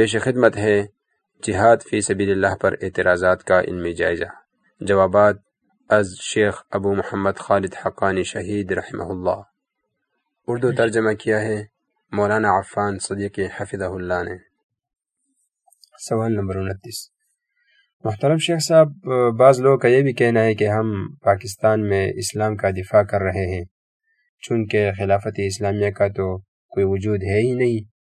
پیش خدمت ہے، جہاد فی سبیل اللہ پر اعتراضات کا علمی جائزہ۔ جوابات از شیخ ابو محمد خالد حقانی شہید رحمہ اللہ۔ اردو ترجمہ کیا ہے، مولانا عفان صدیق حفظہ اللہ نے۔ سوال نمبر انتیس۔ محترم شیخ صاحب، بعض لوگوں کا یہ بھی کہنا ہے کہ ہم پاکستان میں اسلام کا دفاع کر رہے ہیں۔ چونکہ خلافت اسلامیہ کا تو کوئی وجود ہے ہی نہیں۔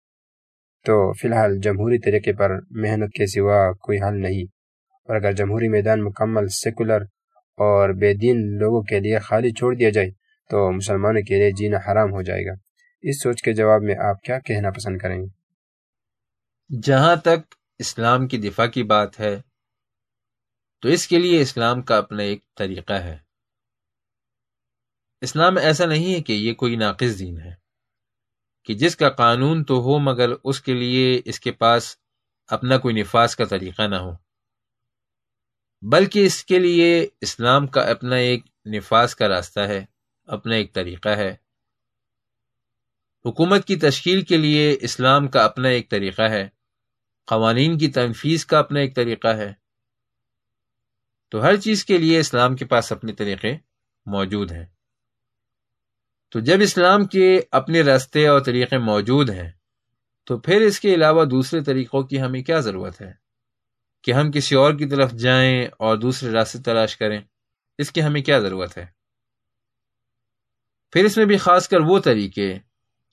تو فی الحال جمہوری طریقے پر محنت کے سوا کوئی حل نہیں۔ اور اگر جمہوری میدان مکمل سیکولر اور بے دین لوگوں کے لیے خالی چھوڑ دیا جائے، تو مسلمانوں کے لیے جینا حرام ہو جائے گا۔ اس سوچ کے جواب میں آپ کیا کہنا پسند کریں گے؟ جہاں تک اسلام کی دفاع کی بات ہے، تو اس کے لیے اسلام کا اپنا ایک طریقہ ہے۔ اسلام ایسا نہیں ہے کہ یہ کوئی ناقص دین ہے۔ کہ جس کا قانون تو ہو مگر اس کے لیے اس کے پاس اپنا کوئی نفاذ کا طریقہ نہ ہو۔ بلکہ اس کے لیے اسلام کا اپنا ایک نفاذ کا راستہ ہے، اپنا ایک طریقہ ہے۔ حکومت کی تشکیل کے لیے اسلام کا اپنا ایک طریقہ ہے، قوانین کی تنفیذ کا اپنا ایک طریقہ ہے۔ تو ہر چیز کے لیے اسلام کے پاس اپنے طریقے موجود ہیں۔ تو جب اسلام کے اپنے راستے اور طریقے موجود ہیں، تو پھر اس کے علاوہ دوسرے طریقوں کی ہمیں کیا ضرورت ہے؟ کہ ہم کسی اور کی طرف جائیں اور دوسرے راستے تلاش کریں، اس کی ہمیں کیا ضرورت ہے؟ پھر اس میں بھی خاص کر وہ طریقے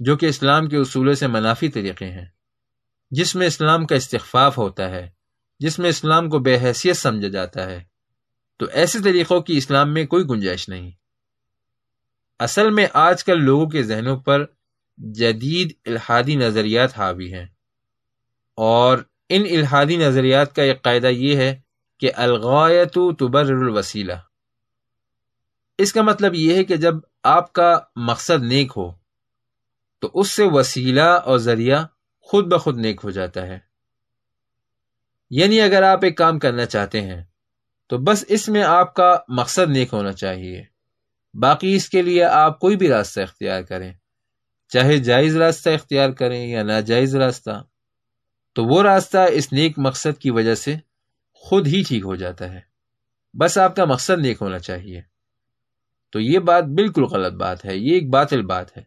جو کہ اسلام کے اصولوں سے منافی طریقے ہیں، جس میں اسلام کا استخفاف ہوتا ہے، جس میں اسلام کو بے حیثیت سمجھا جاتا ہے۔ تو ایسے طریقوں کی اسلام میں کوئی گنجائش نہیں۔ اصل میں آج کل لوگوں کے ذہنوں پر جدید الحادی نظریات حاوی ہیں۔ اور ان الحادی نظریات کا ایک قاعدہ یہ ہے کہ الغایت تبر الوسیلہ۔ اس کا مطلب یہ ہے کہ جب آپ کا مقصد نیک ہو، تو اس سے وسیلہ اور ذریعہ خود بخود نیک ہو جاتا ہے۔ یعنی اگر آپ ایک کام کرنا چاہتے ہیں، تو بس اس میں آپ کا مقصد نیک ہونا چاہیے۔ باقی اس کے لیے آپ کوئی بھی راستہ اختیار کریں۔ چاہے جائز راستہ اختیار کریں یا ناجائز راستہ، تو وہ راستہ اس نیک مقصد کی وجہ سے خود ہی ٹھیک ہو جاتا ہے۔ بس آپ کا مقصد نیک ہونا چاہیے۔ تو یہ بات بالکل غلط بات ہے، یہ ایک باطل بات ہے۔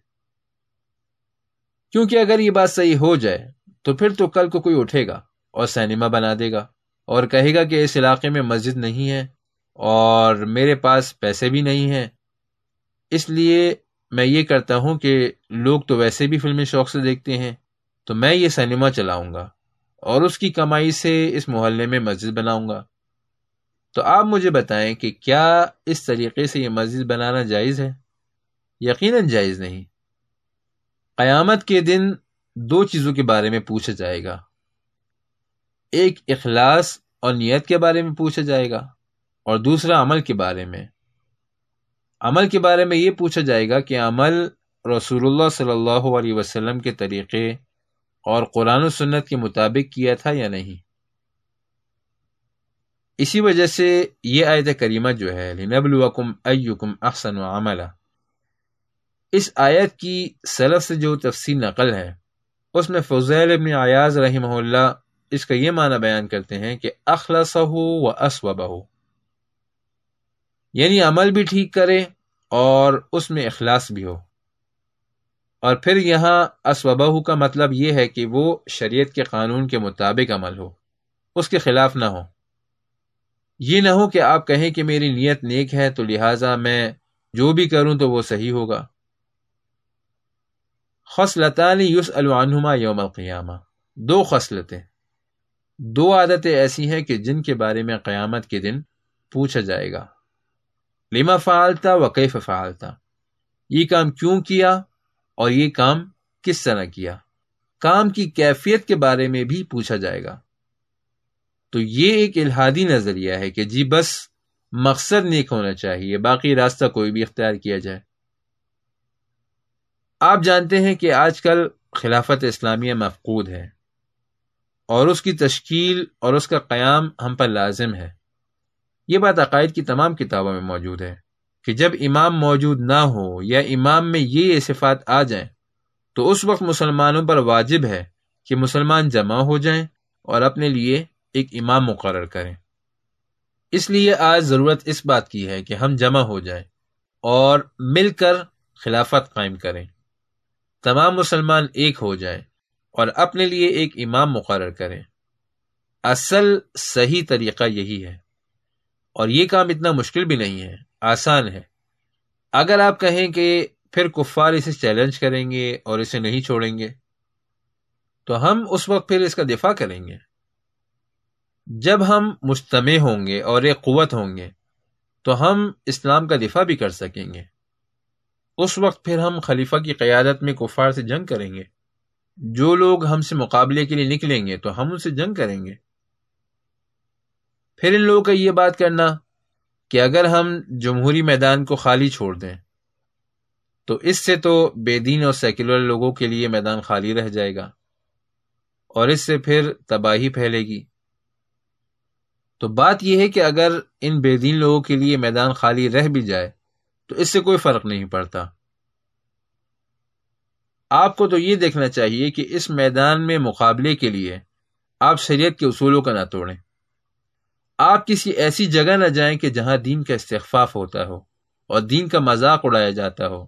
کیونکہ اگر یہ بات صحیح ہو جائے، تو پھر تو کل کو کوئی اٹھے گا اور سینما بنا دے گا اور کہے گا کہ اس علاقے میں مسجد نہیں ہے اور میرے پاس پیسے بھی نہیں ہیں۔ اس لیے میں یہ کرتا ہوں کہ لوگ تو ویسے بھی فلمیں شوق سے دیکھتے ہیں، تو میں یہ سنیما چلاؤں گا اور اس کی کمائی سے اس محلے میں مسجد بناؤں گا۔ تو آپ مجھے بتائیں کہ کیا اس طریقے سے یہ مسجد بنانا جائز ہے؟ یقیناً جائز نہیں۔ قیامت کے دن دو چیزوں کے بارے میں پوچھا جائے گا۔ ایک، اخلاص اور نیت کے بارے میں پوچھا جائے گا اور دوسرا، عمل کے بارے میں۔ عمل کے بارے میں یہ پوچھا جائے گا کہ عمل رسول اللہ صلی اللہ علیہ وسلم کے طریقے اور قرآن و سنت کے مطابق کیا تھا یا نہیں۔ اسی وجہ سے یہ آیت کریمہ جو ہے، لنبلوکم ایکم احسن و عملہ اس آیت کی سلف سے جو تفصیل نقل ہے، اس میں فضیل ابن عیاض رحمہ اللہ اس کا یہ معنی بیان کرتے ہیں کہ اخلص ہو و اسوبہ ہو یعنی عمل بھی ٹھیک کرے اور اس میں اخلاص بھی ہو۔ اور پھر یہاں اسوبہ کا مطلب یہ ہے کہ وہ شریعت کے قانون کے مطابق عمل ہو، اس کے خلاف نہ ہو۔ یہ نہ ہو کہ آپ کہیں کہ میری نیت نیک ہے تو لہٰذا میں جو بھی کروں تو وہ صحیح ہوگا۔ خصلطانی یوس العنما یوم القیامہ۔ دو خصلتیں۔ دو عادتیں ایسی ہیں کہ جن کے بارے میں قیامت کے دن پوچھا جائے گا۔ لما فعالتا و کیف فعالتا یہ کام کیوں کیا اور یہ کام کس طرح کیا؟ کام کی کیفیت کے بارے میں بھی پوچھا جائے گا۔ تو یہ ایک الہادی نظریہ ہے کہ جی بس مقصد نیک ہونا چاہیے، باقی راستہ کوئی بھی اختیار کیا جائے۔ آپ جانتے ہیں کہ آج کل خلافت اسلامیہ مفقود ہے اور اس کی تشکیل اور اس کا قیام ہم پر لازم ہے۔ یہ بات عقائد کی تمام کتابوں میں موجود ہے کہ جب امام موجود نہ ہو یا امام میں یہ صفات آ جائیں، تو اس وقت مسلمانوں پر واجب ہے کہ مسلمان جمع ہو جائیں اور اپنے لیے ایک امام مقرر کریں۔ اس لیے آج ضرورت اس بات کی ہے کہ ہم جمع ہو جائیں اور مل کر خلافت قائم کریں۔ تمام مسلمان ایک ہو جائیں اور اپنے لیے ایک امام مقرر کریں۔ اصل صحیح طریقہ یہی ہے۔ اور یہ کام اتنا مشکل بھی نہیں ہے، آسان ہے۔ اگر آپ کہیں کہ پھر کفار اسے چیلنج کریں گے اور اسے نہیں چھوڑیں گے، تو ہم اس وقت پھر اس کا دفاع کریں گے۔ جب ہم مجتمع ہوں گے اور ایک قوت ہوں گے، تو ہم اسلام کا دفاع بھی کر سکیں گے۔ اس وقت پھر ہم خلیفہ کی قیادت میں کفار سے جنگ کریں گے۔ جو لوگ ہم سے مقابلے کے لیے نکلیں گے، تو ہم ان سے جنگ کریں گے۔ پھر ان لوگوں کا یہ بات کرنا کہ اگر ہم جمہوری میدان کو خالی چھوڑ دیں، تو اس سے تو بے دین اور سیکولر لوگوں کے لیے میدان خالی رہ جائے گا اور اس سے پھر تباہی پھیلے گی۔ تو بات یہ ہے کہ اگر ان بے دین لوگوں کے لیے میدان خالی رہ بھی جائے، تو اس سے کوئی فرق نہیں پڑتا۔ آپ کو تو یہ دیکھنا چاہیے کہ اس میدان میں مقابلے کے لیے آپ شریعت کے اصولوں کا نہ توڑیں۔ آپ کسی ایسی جگہ نہ جائیں کہ جہاں دین کا استخفاف ہوتا ہو اور دین کا مذاق اڑایا جاتا ہو۔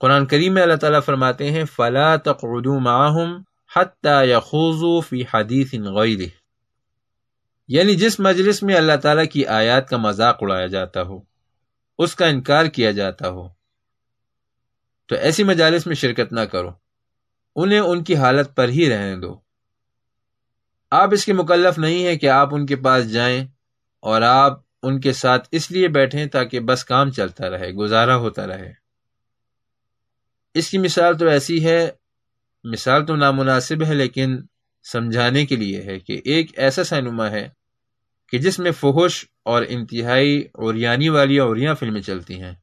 قرآن کریم میں اللہ تعالیٰ فرماتے ہیں، فلا تقعدوا معهم حتى يخوضوا في حدیث غیره یعنی جس مجلس میں اللہ تعالیٰ کی آیات کا مذاق اڑایا جاتا ہو، اس کا انکار کیا جاتا ہو۔ تو ایسی مجالس میں شرکت نہ کرو۔ انہیں ان کی حالت پر ہی رہنے دو۔ آپ اس کے مکلف نہیں ہے کہ آپ ان کے پاس جائیں اور آپ ان کے ساتھ اس لیے بیٹھیں تاکہ بس کام چلتا رہے، گزارا ہوتا رہے۔ اس کی مثال تو ایسی ہے، مثال تو نامناسب ہے لیکن سمجھانے کے لیے ہے کہ ایک ایسا سینما ہے کہ جس میں فحش اور انتہائی اوریانی والی اوریاں فلمیں چلتی ہیں۔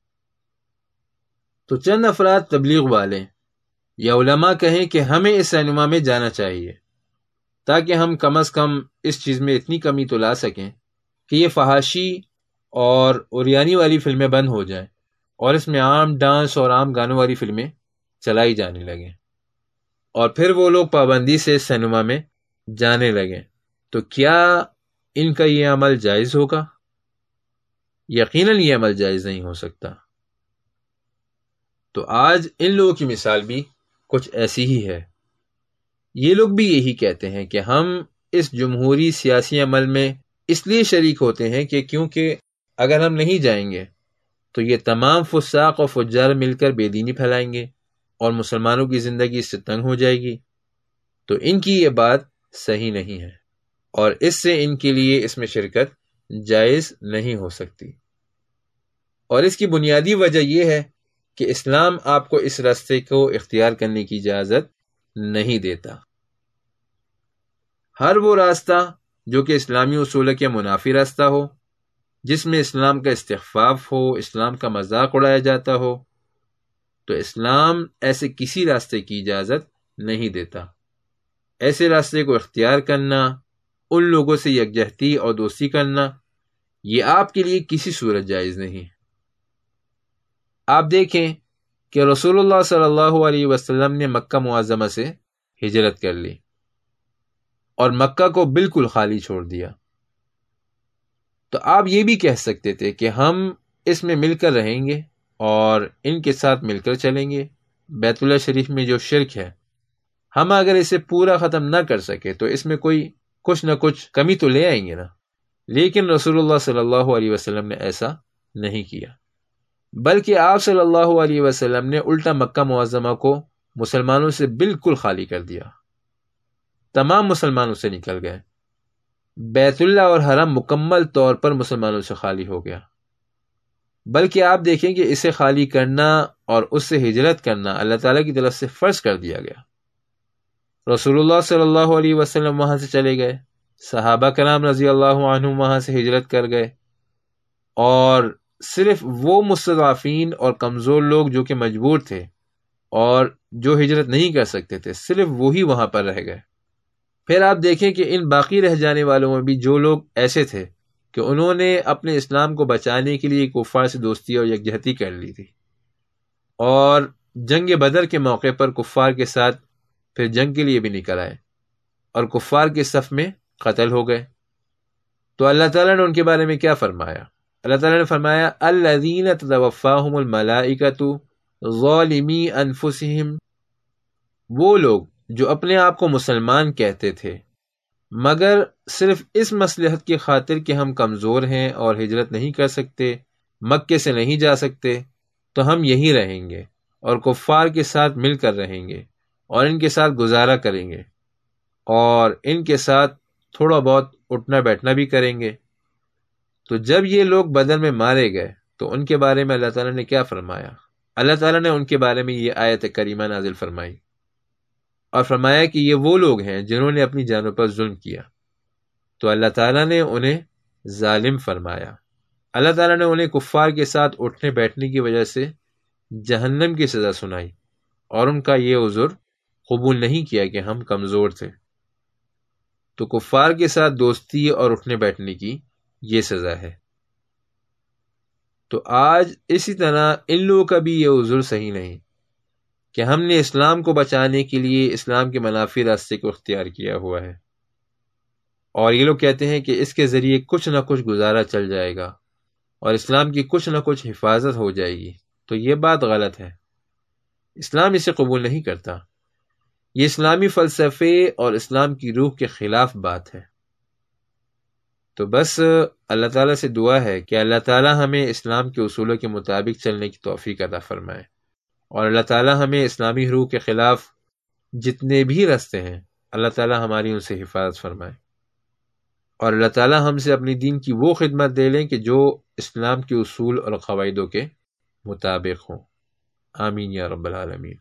تو چند افراد تبلیغ والے یا علماء کہیں کہ ہمیں اس سینما میں جانا چاہیے۔ تاکہ ہم کم از کم اس چیز میں اتنی کمی تو لا سکیں کہ یہ فحاشی اور اوریانی والی فلمیں بند ہو جائیں اور اس میں عام ڈانس اور عام گانوں والی فلمیں چلائی جانے لگیں اور پھر وہ لوگ پابندی سے سینما میں جانے لگیں۔ تو کیا ان کا یہ عمل جائز ہوگا؟ یقیناً یہ عمل جائز نہیں ہو سکتا۔ تو آج ان لوگوں کی مثال بھی کچھ ایسی ہی ہے۔ یہ لوگ بھی یہی کہتے ہیں کہ ہم اس جمہوری سیاسی عمل میں اس لیے شریک ہوتے ہیں کہ کیونکہ اگر ہم نہیں جائیں گے تو یہ تمام فساق اور فجار مل کر بے دینی پھیلائیں گے اور مسلمانوں کی زندگی اس سے تنگ ہو جائے گی۔ تو ان کی یہ بات صحیح نہیں ہے اور اس سے ان کے لیے اس میں شرکت جائز نہیں ہو سکتی۔ اور اس کی بنیادی وجہ یہ ہے کہ اسلام آپ کو اس راستے کو اختیار کرنے کی اجازت نہیں دیتا۔ ہر وہ راستہ جو کہ اسلامی اصول کے منافی راستہ ہو، جس میں اسلام کا استخفاف ہو، اسلام کا مذاق اڑایا جاتا ہو، تو اسلام ایسے کسی راستے کی اجازت نہیں دیتا۔ ایسے راستے کو اختیار کرنا، ان لوگوں سے یکجہتی اور دوستی کرنا، یہ آپ کے لیے کسی صورت جائز نہیں۔ آپ دیکھیں کہ رسول اللہ صلی اللہ علیہ وسلم نے مکہ معظمہ سے ہجرت کر لی اور مکہ کو بالکل خالی چھوڑ دیا۔ تو آپ یہ بھی کہہ سکتے تھے کہ ہم اس میں مل کر رہیں گے اور ان کے ساتھ مل کر چلیں گے۔ بیت اللہ شریف میں جو شرک ہے، ہم اگر اسے پورا ختم نہ کر سکے تو اس میں کوئی کچھ نہ کچھ کمی تو لے آئیں گے نا۔ لیکن رسول اللہ صلی اللہ علیہ وسلم نے ایسا نہیں کیا۔ بلکہ آپ صلی اللہ علیہ وسلم نے الٹا مکہ معظمہ کو مسلمانوں سے بالکل خالی کر دیا۔ تمام مسلمانوں سے نکل گئے۔ بیت اللہ اور حرم مکمل طور پر مسلمانوں سے خالی ہو گیا۔ بلکہ آپ دیکھیں کہ اسے خالی کرنا اور اس سے ہجرت کرنا اللہ تعالیٰ کی طرف سے فرض کر دیا گیا۔ رسول اللہ صلی اللہ علیہ وسلم وہاں سے چلے گئے۔ صحابہ کرام رضی اللہ عنہ وہاں سے ہجرت کر گئے۔ اور صرف وہ مستضعفین اور کمزور لوگ جو کہ مجبور تھے اور جو ہجرت نہیں کر سکتے تھے، صرف وہی وہاں پر رہ گئے۔ پھر آپ دیکھیں کہ ان باقی رہ جانے والوں میں بھی جو لوگ ایسے تھے کہ انہوں نے اپنے اسلام کو بچانے کے لیے کفار سے دوستی اور یکجہتی کر لی تھی۔ اور جنگ بدر کے موقع پر کفار کے ساتھ پھر جنگ کے لیے بھی نکل آئے اور کفار کے صف میں قتل ہو گئے۔ تو اللہ تعالیٰ نے ان کے بارے میں کیا فرمایا؟ اللہ تعالیٰ نے فرمایا الدین توفاہم الملائکۃ ظالمی انفسہم وہ لوگ جو اپنے آپ کو مسلمان کہتے تھے، مگر صرف اس مسلحت کی خاطر کہ ہم کمزور ہیں اور ہجرت نہیں کر سکتے، مکے سے نہیں جا سکتے، تو ہم یہی رہیں گے اور کفار کے ساتھ مل کر رہیں گے اور ان کے ساتھ گزارا کریں گے اور ان کے ساتھ تھوڑا بہت اٹھنا بیٹھنا بھی کریں گے۔ تو جب یہ لوگ بدن میں مارے گئے تو ان کے بارے میں اللہ تعالیٰ نے کیا فرمایا؟ اللہ تعالیٰ نے ان کے بارے میں یہ آیت کریمہ نازل فرمائی اور فرمایا کہ یہ وہ لوگ ہیں جنہوں نے اپنی جانوں پر ظلم کیا۔ تو اللہ تعالیٰ نے انہیں ظالم فرمایا۔ اللہ تعالیٰ نے انہیں کفار کے ساتھ اٹھنے بیٹھنے کی وجہ سے جہنم کی سزا سنائی اور ان کا یہ عذر قبول نہیں کیا کہ ہم کمزور تھے۔ تو کفار کے ساتھ دوستی اور اٹھنے بیٹھنے کی یہ سزا ہے۔ تو آج اسی طرح ان لوگوں کا بھی یہ عذر صحیح نہیں کہ ہم نے اسلام کو بچانے کے لیے اسلام کے منافی راستے کو اختیار کیا ہوا ہے۔ اور یہ لوگ کہتے ہیں کہ اس کے ذریعے کچھ نہ کچھ گزارا چل جائے گا اور اسلام کی کچھ نہ کچھ حفاظت ہو جائے گی۔ تو یہ بات غلط ہے۔ اسلام اسے قبول نہیں کرتا۔ یہ اسلامی فلسفے اور اسلام کی روح کے خلاف بات ہے۔ تو بس، اللہ تعالیٰ سے دعا ہے کہ اللہ تعالیٰ ہمیں اسلام کے اصولوں کے مطابق چلنے کی توفیق عطا فرمائے۔ اور اللہ تعالیٰ ہمیں اسلامی روح کے خلاف جتنے بھی رستے ہیں، اللہ تعالیٰ ہماری ان سے حفاظت فرمائے۔ اور اللہ تعالیٰ ہم سے اپنی دین کی وہ خدمت دے لیں کہ جو اسلام کے اصول اور قواعدوں کے مطابق ہوں۔ آمین یا رب العالمین۔